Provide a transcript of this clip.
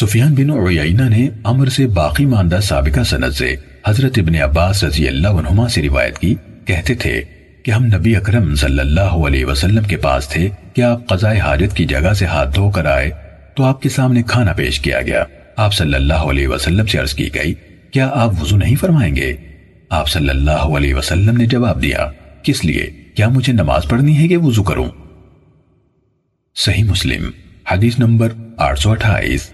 سفیان بن عیینہ نے عمر سے باقی ماندہ سابقہ سند سے حضرت ابن عباس رضی اللہ عنہما سے روایت کی، کہتے تھے کہ ہم نبی اکرم صلی اللہ علیہ وسلم کے پاس تھے کہ آپ قضاء حاجت کی جگہ سے ہاتھ دھو کر آئے تو آپ کے سامنے کھانا پیش کیا گیا۔ آپ صلی اللہ علیہ وسلم سے عرض کی گئی، کیا آپ وضو نہیں فرمائیں گے؟ آپ صلی اللہ علیہ وسلم نے جواب دیا، کس لیے؟ کیا مجھے نماز پڑھنی ہے کہ وضو کروں؟ صحیح مسلم، حدیث نمبر آٹھ سو اٹھائیس۔